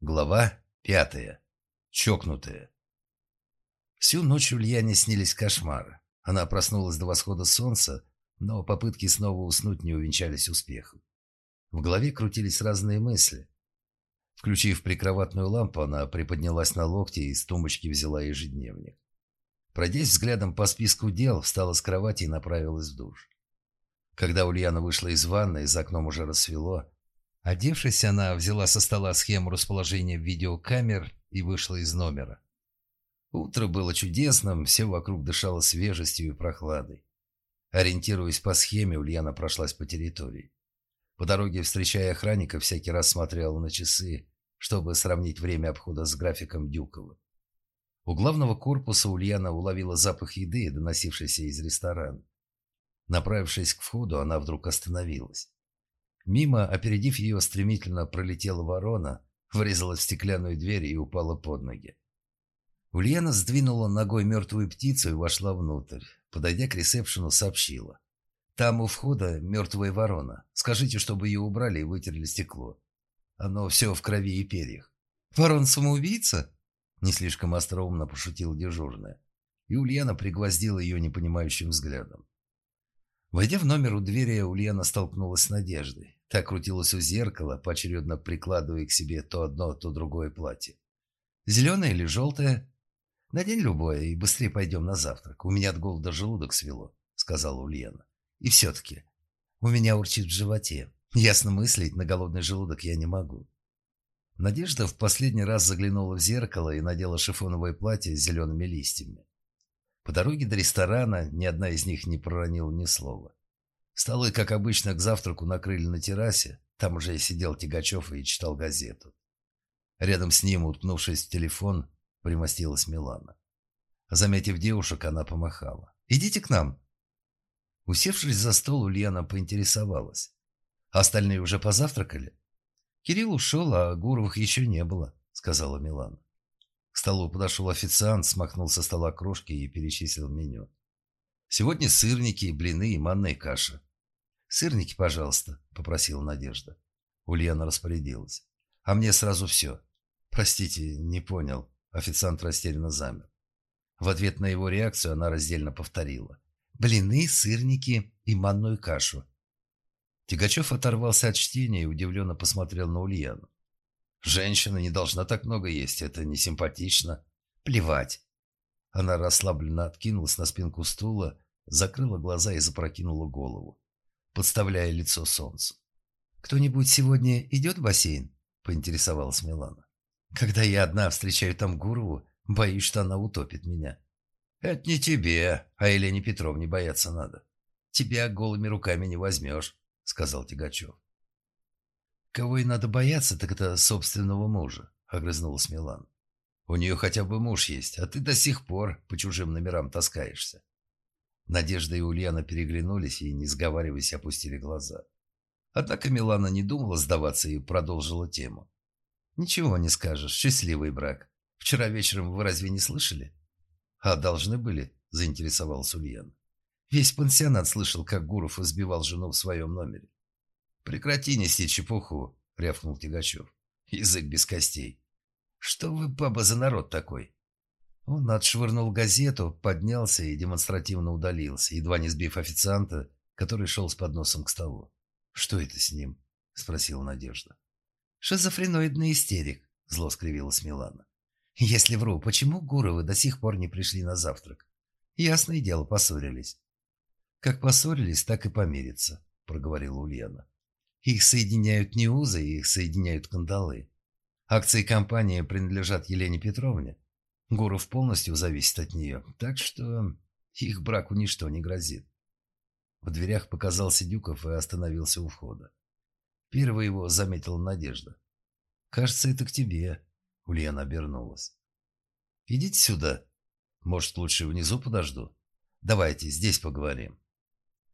Глава пятая. Чокнутая. Всю ночь Ульяне снились кошмары. Она проснулась до восхода солнца, но попытки снова уснуть не увенчались успехом. В голове крутились разные мысли. Включив прикроватную лампу, она приподнялась на локте и из тумбочки взяла ежедневник. Пройдясь взглядом по списку дел, встала с кровати и направилась в душ. Когда Ульяна вышла из ванной, за окном уже рассвело, Одевшись, она взяла со стола схему расположения видеокамер и вышла из номера. Утро было чудесным, все вокруг дышало свежестью и прохладой. Ориентируясь по схеме, Ульяна прошлась по территории. По дороге, встречая охранника, всякий раз смотрела на часы, чтобы сравнить время обхода с графиком Дюкова. У главного корпуса Ульяна уловила запах еды, доносившийся из ресторана. Направившись к входу, она вдруг остановилась. Мимо, опередив ее, стремительно пролетела ворона, врезалась в стеклянную дверь и упала под ноги. Ульяна сдвинула ногой мертвую птицу и вошла внутрь. Подойдя к ресепшену, сообщила. «Там у входа мертвая ворона. Скажите, чтобы ее убрали и вытерли стекло. Оно все в крови и перьях». «Ворон-самоубийца?» Не слишком остроумно пошутила дежурная. И Ульяна пригвоздила ее непонимающим взглядом. Войдя в номер у двери, Ульяна столкнулась с Надеждой. Так крутилась у зеркала, поочередно прикладывая к себе то одно, то другое платье. «Зеленое или желтое?» «Надень любое и быстрее пойдем на завтрак. У меня от голода желудок свело», — сказала Ульяна. «И все-таки, у меня урчит в животе. Ясно мыслить, на голодный желудок я не могу». Надежда в последний раз заглянула в зеркало и надела шифоновое платье с зелеными листьями. По дороге до ресторана ни одна из них не проронила ни слова. Столы, как обычно, к завтраку накрыли на террасе. Там уже сидел Тигачев и читал газету. Рядом с ним, уткнувшись в телефон, примостилась Милана. Заметив девушек, она помахала. «Идите к нам!» Усевшись за стол, Ульяна поинтересовалась. «Остальные уже позавтракали?» «Кирилл ушел, а Гуровых еще не было», — сказала Милана. К столу подошел официант, смахнул со стола крошки и перечислил меню. «Сегодня сырники, блины и манная каша. «Сырники, пожалуйста», — попросила Надежда. Ульяна распорядилась. «А мне сразу все». «Простите, не понял». Официант растерянно замер. В ответ на его реакцию она раздельно повторила. «Блины, сырники и манную кашу». Тигачев оторвался от чтения и удивленно посмотрел на Ульяну. «Женщина не должна так много есть, это не симпатично. Плевать». Она расслабленно откинулась на спинку стула, закрыла глаза и запрокинула голову подставляя лицо солнцу. «Кто-нибудь сегодня идет в бассейн?» – поинтересовалась Милана. «Когда я одна встречаю там Гурову, боюсь, что она утопит меня». «Это не тебе, а Елене Петровне бояться надо. Тебя голыми руками не возьмешь», – сказал Тигачев. «Кого и надо бояться, так это собственного мужа», – огрызнулась Милана. «У нее хотя бы муж есть, а ты до сих пор по чужим номерам таскаешься. Надежда и Ульяна переглянулись и, не сговариваясь, опустили глаза. Однако Милана не думала сдаваться и продолжила тему. «Ничего не скажешь. Счастливый брак. Вчера вечером вы разве не слышали?» «А должны были?» – заинтересовался Ульяна. Весь пансионат слышал, как Гуров избивал жену в своем номере. «Прекрати нести чепуху», – рявкнул Тигачев. «Язык без костей». «Что вы, баба, за народ такой?» Он отшвырнул газету, поднялся и демонстративно удалился, едва не сбив официанта, который шел с подносом к столу. «Что это с ним?» – спросила Надежда. «Шизофреноидный истерик», – зло скривилась Милана. «Если вру, почему Гуровы до сих пор не пришли на завтрак? Ясное дело, поссорились». «Как поссорились, так и помирятся», – проговорила Ульяна. «Их соединяют не узы, их соединяют кандалы. Акции компании принадлежат Елене Петровне, Гуров полностью зависит от нее, так что их браку ничто не грозит. В дверях показался Дюков и остановился у входа. Первый его заметила Надежда. «Кажется, это к тебе», — Ульяна обернулась. «Идите сюда. Может, лучше внизу подожду? Давайте, здесь поговорим».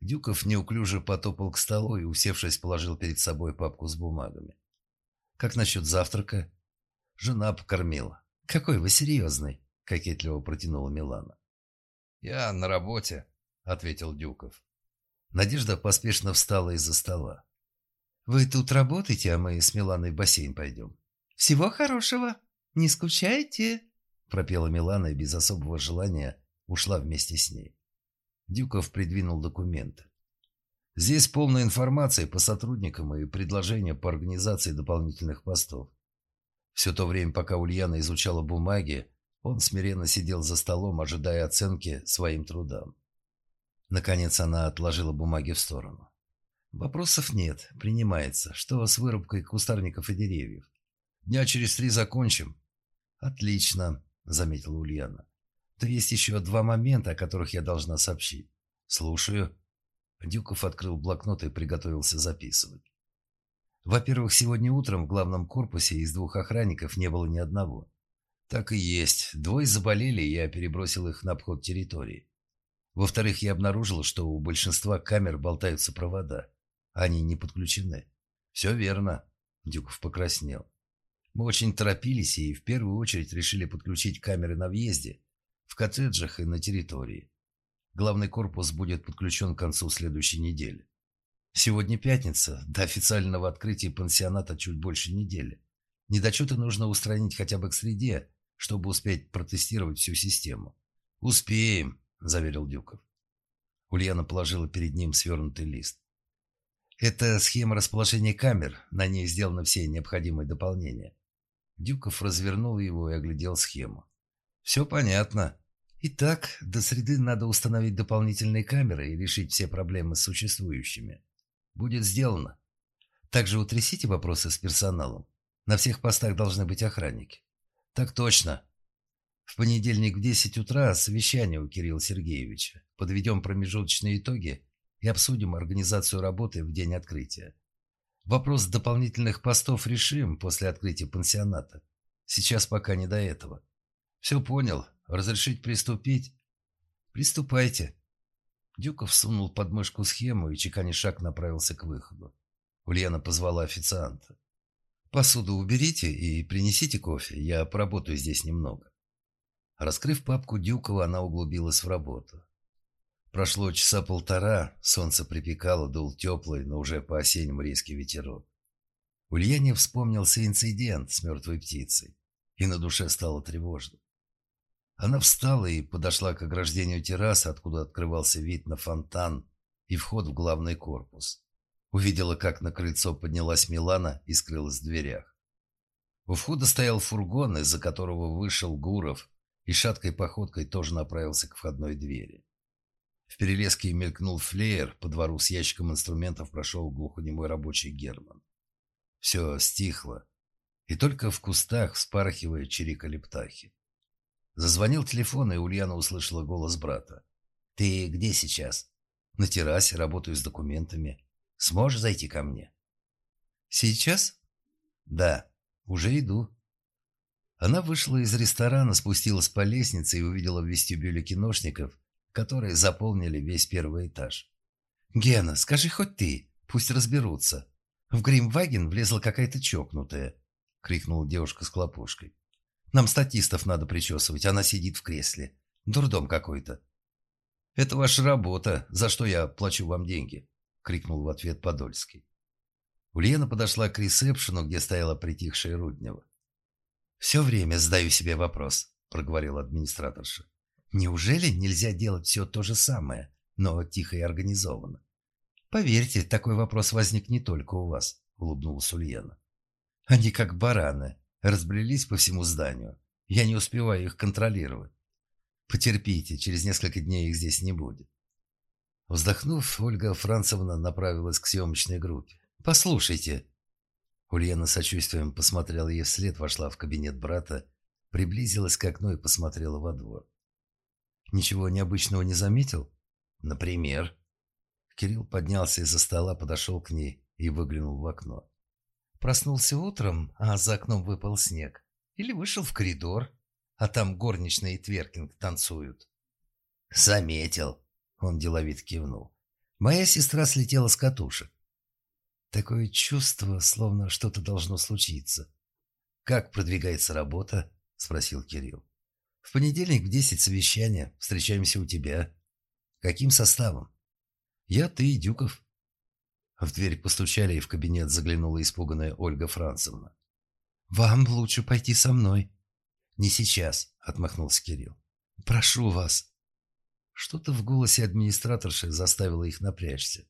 Дюков неуклюже потопал к столу и, усевшись, положил перед собой папку с бумагами. «Как насчет завтрака?» Жена покормила. «Какой вы серьезный!» – кокетливо протянула Милана. «Я на работе», – ответил Дюков. Надежда поспешно встала из-за стола. «Вы тут работаете, а мы с Миланой в бассейн пойдем. Всего хорошего. Не скучайте!» пропела Милана и без особого желания ушла вместе с ней. Дюков придвинул документы. Здесь полная информация по сотрудникам и предложения по организации дополнительных постов. Все то время, пока Ульяна изучала бумаги, он смиренно сидел за столом, ожидая оценки своим трудам. Наконец она отложила бумаги в сторону. «Вопросов нет, принимается. Что с вырубкой кустарников и деревьев?» «Дня через три закончим». «Отлично», — заметила Ульяна. «То есть еще два момента, о которых я должна сообщить». «Слушаю». Дюков открыл блокнот и приготовился записывать. Во-первых, сегодня утром в главном корпусе из двух охранников не было ни одного. Так и есть. Двое заболели, и я перебросил их на обход территории. Во-вторых, я обнаружил, что у большинства камер болтаются провода. Они не подключены. Все верно. Дюков покраснел. Мы очень торопились и в первую очередь решили подключить камеры на въезде, в коттеджах и на территории. Главный корпус будет подключен к концу следующей недели. Сегодня пятница, до официального открытия пансионата чуть больше недели. Недочеты нужно устранить хотя бы к среде, чтобы успеть протестировать всю систему. «Успеем», – заверил Дюков. Ульяна положила перед ним свернутый лист. «Это схема расположения камер, на ней сделаны все необходимые дополнения». Дюков развернул его и оглядел схему. «Все понятно. Итак, до среды надо установить дополнительные камеры и решить все проблемы с существующими. Будет сделано. Также утрясите вопросы с персоналом. На всех постах должны быть охранники. Так точно. В понедельник в 10 утра совещание у Кирилла Сергеевича. Подведем промежуточные итоги и обсудим организацию работы в день открытия. Вопрос дополнительных постов решим после открытия пансионата. Сейчас пока не до этого. Все понял. Разрешить приступить? Приступайте. Дюков сунул под мышку схему и, чеканя шаг, направился к выходу. Ульяна позвала официанта. «Посуду уберите и принесите кофе, я поработаю здесь немного». Раскрыв папку Дюкова, она углубилась в работу. Прошло часа полтора, солнце припекало, дул теплый, но уже по-осеннему резкий ветерок. Ульяне вспомнился инцидент с мертвой птицей, и на душе стало тревожно. Она встала и подошла к ограждению террасы, откуда открывался вид на фонтан и вход в главный корпус. Увидела, как на крыльцо поднялась Милана и скрылась в дверях. У входа стоял фургон, из-за которого вышел Гуров и шаткой походкой тоже направился к входной двери. В перелеске мелькнул флеер, по двору с ящиком инструментов прошел глухонемой рабочий Герман. Все стихло, и только в кустах, вспархивая, чирикали птахи. Зазвонил телефон, и Ульяна услышала голос брата. «Ты где сейчас?» «На террасе, работаю с документами. Сможешь зайти ко мне?» «Сейчас?» «Да, уже иду». Она вышла из ресторана, спустилась по лестнице и увидела в вестибюле киношников, которые заполнили весь первый этаж. «Гена, скажи хоть ты, пусть разберутся. В Гримваген влезла какая-то чокнутая», — крикнула девушка с клопушкой. Нам статистов надо причесывать, она сидит в кресле. Дурдом какой-то. «Это ваша работа, за что я плачу вам деньги», — крикнул в ответ Подольский. Ульяна подошла к ресепшену, где стояла притихшая Руднева. «Все время задаю себе вопрос», — проговорила администраторша. «Неужели нельзя делать все то же самое, но тихо и организованно?» «Поверьте, такой вопрос возник не только у вас», — улыбнулась Ульяна. «Они как бараны, разбрелись по всему зданию. Я не успеваю их контролировать. Потерпите, через несколько дней их здесь не будет. Вздохнув, Ольга Францевна направилась к съемочной группе. «Послушайте». Ульяна сочувствием посмотрела ей вслед, вошла в кабинет брата, приблизилась к окну и посмотрела во двор. «Ничего необычного не заметил?» «Например?» Кирилл поднялся из-за стола, подошел к ней и выглянул в окно. Проснулся утром, а за окном выпал снег. Или вышел в коридор, а там горничная и Тверкинг танцуют. «Заметил», — он деловит кивнул. «Моя сестра слетела с катушек». Такое чувство, словно что-то должно случиться. «Как продвигается работа?» — спросил Кирилл. «В понедельник в десять совещания. Встречаемся у тебя». «Каким составом?» «Я, ты и Дюков». В дверь постучали, и в кабинет заглянула испуганная Ольга Францевна. «Вам лучше пойти со мной». «Не сейчас», — отмахнулся Кирилл. «Прошу вас». Что-то в голосе администраторши заставило их напрячься.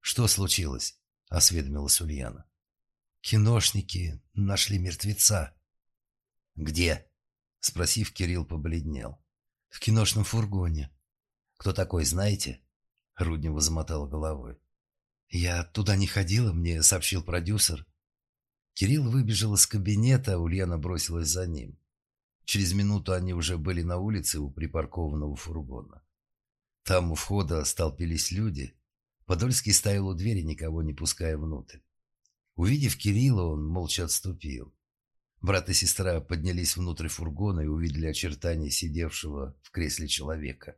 «Что случилось?» — осведомилась Ульяна. «Киношники нашли мертвеца». «Где?» — спросив, Кирилл побледнел. «В киношном фургоне». «Кто такой, знаете?» Руднева замотала головой. «Я туда не ходила, мне сообщил продюсер». Кирилл выбежал из кабинета, Ульяна бросилась за ним. Через минуту они уже были на улице у припаркованного фургона. Там у входа столпились люди. Подольский стоял у двери, никого не пуская внутрь. Увидев Кирилла, он молча отступил. Брат и сестра поднялись внутрь фургона и увидели очертания сидевшего в кресле человека.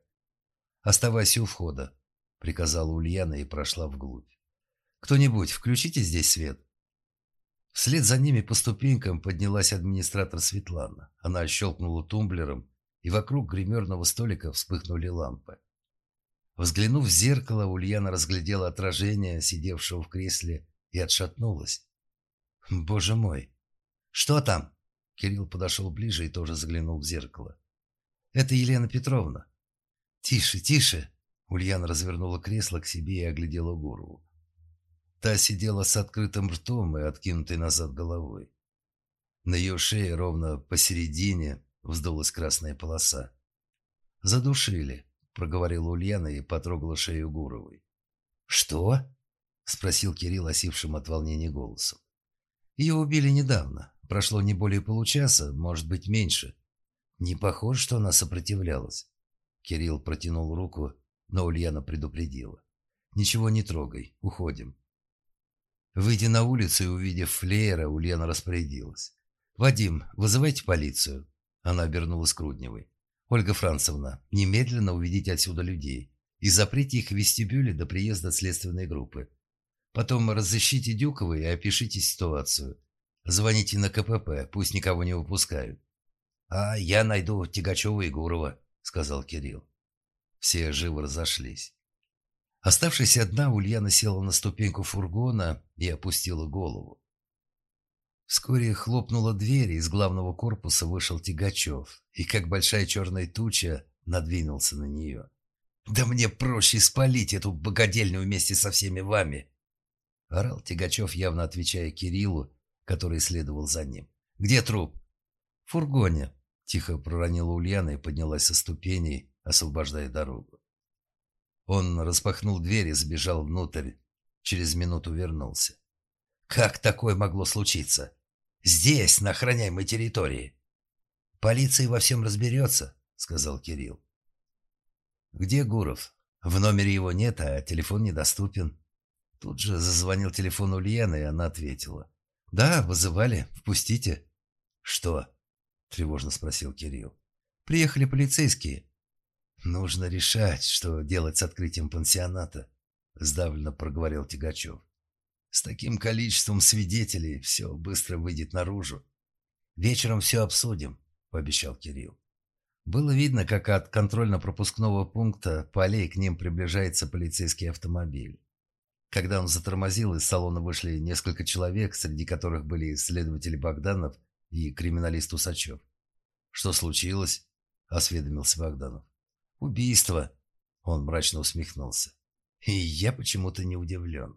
«Оставайся у входа», — приказала Ульяна и прошла вглубь. «Кто-нибудь, включите здесь свет». Вслед за ними по ступенькам поднялась администратор Светлана. Она щелкнула тумблером, и вокруг гримерного столика вспыхнули лампы. Взглянув в зеркало, Ульяна разглядела отражение сидевшего в кресле и отшатнулась. «Боже мой! Что там?» Кирилл подошел ближе и тоже заглянул в зеркало. «Это Елена Петровна». «Тише, тише!» Ульяна развернула кресло к себе и оглядела Гурову. Та сидела с открытым ртом и откинутой назад головой. На ее шее ровно посередине вздулась красная полоса. «Задушили», — проговорила Ульяна и потрогала шею Гуровой. «Что?» — спросил Кирилл осившим от волнения голосом. «Ее убили недавно. Прошло не более получаса, может быть, меньше. Не похоже, что она сопротивлялась». Кирилл протянул руку, но Ульяна предупредила. «Ничего не трогай, уходим». Выйдя на улицу и увидев флеера, Ульяна распорядилась. «Вадим, вызывайте полицию». Она обернулась к Рудневой. «Ольга Францевна, немедленно уведите отсюда людей и заприте их в вестибюле до приезда следственной группы. Потом разыщите Дюкова и опишите ситуацию. Звоните на КПП, пусть никого не выпускают». «А я найду Тягачева и Гурова», — сказал Кирилл. Все живо разошлись. Оставшись одна, Ульяна села на ступеньку фургона и опустила голову. Вскоре хлопнула дверь, и из главного корпуса вышел Тягачев, и как большая черная туча надвинулся на нее. «Да мне проще спалить эту богадельню вместе со всеми вами!» Орал Тягачев, явно отвечая Кириллу, который следовал за ним. «Где труп?» «В фургоне», — тихо проронила Ульяна и поднялась со ступеней, освобождая дорогу. Он распахнул дверь и сбежал внутрь. Через минуту вернулся. «Как такое могло случиться? Здесь, на охраняемой территории!» «Полиция во всем разберется», — сказал Кирилл. «Где Гуров? В номере его нет, а телефон недоступен». Тут же зазвонил телефон Ульяны, и она ответила. «Да, вызывали. Впустите». «Что?» – тревожно спросил Кирилл. «Приехали полицейские. «Нужно решать, что делать с открытием пансионата», – сдавленно проговорил Тягачев. «С таким количеством свидетелей все быстро выйдет наружу. Вечером все обсудим», – пообещал Кирилл. Было видно, как от контрольно-пропускного пункта по аллее к ним приближается полицейский автомобиль. Когда он затормозил, из салона вышли несколько человек, среди которых были следователи Богданов и криминалист Усачев. «Что случилось?» – осведомился Богданов. «Убийство!» Он мрачно усмехнулся. «И я почему-то не удивлен.